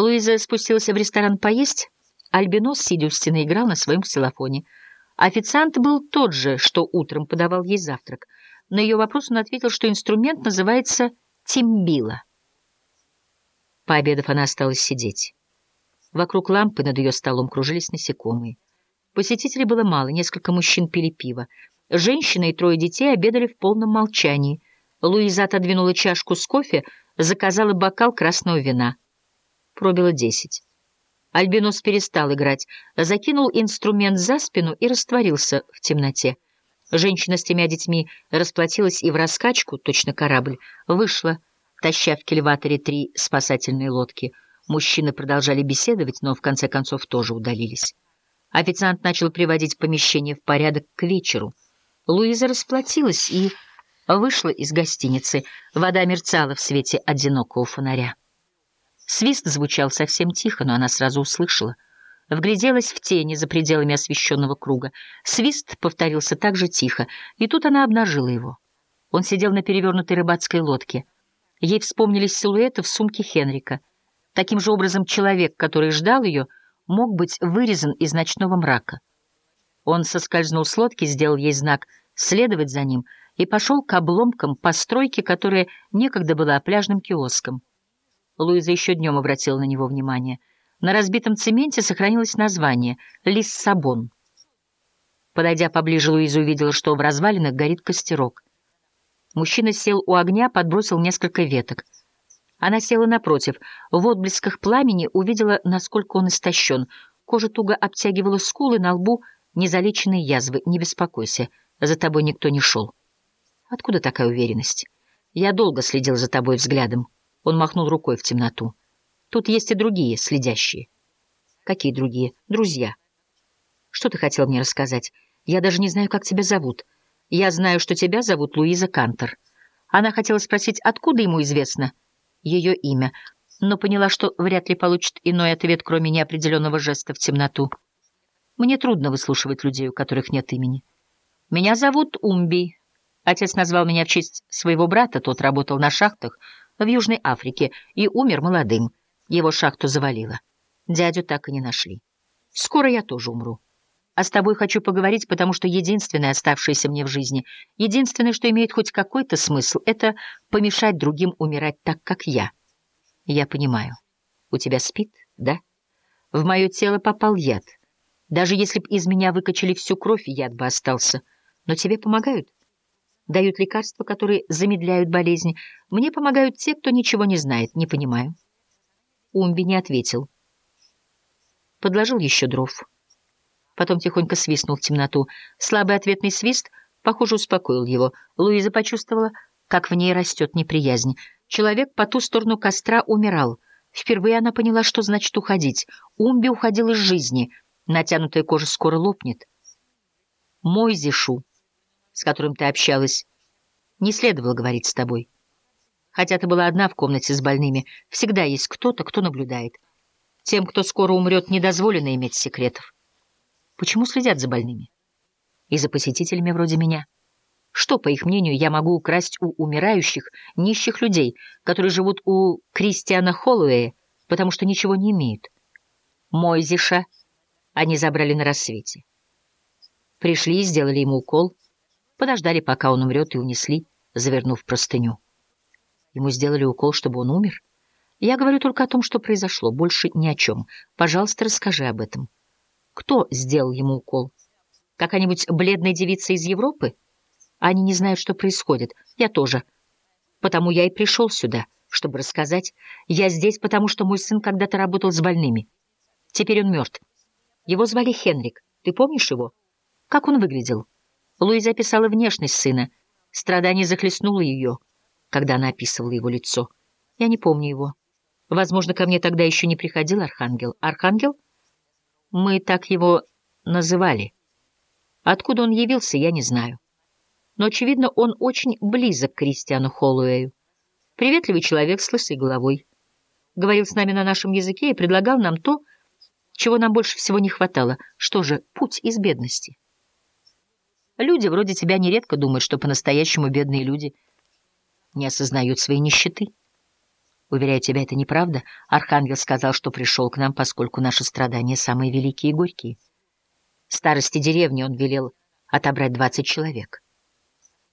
Луиза спустилась в ресторан поесть. Альбинос, сидя у стены, играл на своем ксилофоне. Официант был тот же, что утром подавал ей завтрак. На ее вопрос он ответил, что инструмент называется тимбила. Пообедав, она осталась сидеть. Вокруг лампы над ее столом кружились насекомые. Посетителей было мало, несколько мужчин пили пиво. Женщина и трое детей обедали в полном молчании. Луиза отодвинула чашку с кофе, заказала бокал красного вина. Пробило десять. Альбинос перестал играть, закинул инструмент за спину и растворился в темноте. Женщина с тремя детьми расплатилась и в раскачку, точно корабль, вышла, таща в кильваторе три спасательные лодки. Мужчины продолжали беседовать, но в конце концов тоже удалились. Официант начал приводить помещение в порядок к вечеру. Луиза расплатилась и вышла из гостиницы. Вода мерцала в свете одинокого фонаря. Свист звучал совсем тихо, но она сразу услышала. Вгляделась в тени за пределами освещенного круга. Свист повторился так же тихо, и тут она обнажила его. Он сидел на перевернутой рыбацкой лодке. Ей вспомнились силуэты в сумке Хенрика. Таким же образом человек, который ждал ее, мог быть вырезан из ночного мрака. Он соскользнул с лодки, сделал ей знак «следовать за ним» и пошел к обломкам постройки, которая некогда была пляжным киоском. Луиза еще днем обратила на него внимание. На разбитом цементе сохранилось название «Лиссабон». Подойдя поближе, Луиза увидела, что в развалинах горит костерок. Мужчина сел у огня, подбросил несколько веток. Она села напротив. В отблесках пламени увидела, насколько он истощен. Кожа туго обтягивала скулы, на лбу незалеченные язвы. «Не беспокойся, за тобой никто не шел». «Откуда такая уверенность?» «Я долго следил за тобой взглядом». Он махнул рукой в темноту. Тут есть и другие, следящие. Какие другие? Друзья. Что ты хотел мне рассказать? Я даже не знаю, как тебя зовут. Я знаю, что тебя зовут Луиза Кантер. Она хотела спросить, откуда ему известно ее имя, но поняла, что вряд ли получит иной ответ, кроме неопределенного жеста в темноту. Мне трудно выслушивать людей, у которых нет имени. Меня зовут Умби. Отец назвал меня в честь своего брата, тот работал на шахтах, в Южной Африке и умер молодым. Его шахту завалило. Дядю так и не нашли. Скоро я тоже умру. А с тобой хочу поговорить, потому что единственное, оставшееся мне в жизни, единственное, что имеет хоть какой-то смысл, это помешать другим умирать так, как я. Я понимаю. У тебя спит, да? В мое тело попал яд. Даже если б из меня выкачали всю кровь, яд бы остался. Но тебе помогают? Дают лекарства, которые замедляют болезни. Мне помогают те, кто ничего не знает, не понимаю. Умби не ответил. Подложил еще дров. Потом тихонько свистнул в темноту. Слабый ответный свист, похоже, успокоил его. Луиза почувствовала, как в ней растет неприязнь. Человек по ту сторону костра умирал. Впервые она поняла, что значит уходить. Умби уходил из жизни. Натянутая кожа скоро лопнет. Мой Зишу с которым ты общалась, не следовало говорить с тобой. Хотя ты была одна в комнате с больными, всегда есть кто-то, кто наблюдает. Тем, кто скоро умрет, не дозволено иметь секретов. Почему следят за больными? И за посетителями вроде меня. Что, по их мнению, я могу украсть у умирающих, нищих людей, которые живут у Кристиана Холлоуэя, потому что ничего не имеют? Мойзиша они забрали на рассвете. Пришли и сделали ему укол — Подождали, пока он умрет, и унесли, завернув простыню. Ему сделали укол, чтобы он умер? Я говорю только о том, что произошло, больше ни о чем. Пожалуйста, расскажи об этом. Кто сделал ему укол? Какая-нибудь бледная девица из Европы? Они не знают, что происходит. Я тоже. Потому я и пришел сюда, чтобы рассказать. Я здесь, потому что мой сын когда-то работал с больными. Теперь он мертв. Его звали Хенрик. Ты помнишь его? Как он выглядел? Луиза описала внешность сына. Страдание захлестнуло ее, когда она описывала его лицо. Я не помню его. Возможно, ко мне тогда еще не приходил Архангел. Архангел? Мы так его называли. Откуда он явился, я не знаю. Но, очевидно, он очень близок к Кристиану Холлуэю. Приветливый человек с лысой головой. Говорил с нами на нашем языке и предлагал нам то, чего нам больше всего не хватало. Что же, путь из бедности. Люди вроде тебя нередко думают, что по-настоящему бедные люди не осознают своей нищеты. Уверяю тебя, это неправда. Архангел сказал, что пришел к нам, поскольку наши страдания самые великие и горькие. Старости деревни он велел отобрать двадцать человек.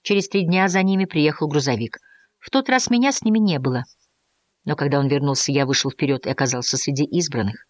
Через три дня за ними приехал грузовик. В тот раз меня с ними не было. Но когда он вернулся, я вышел вперед и оказался среди избранных.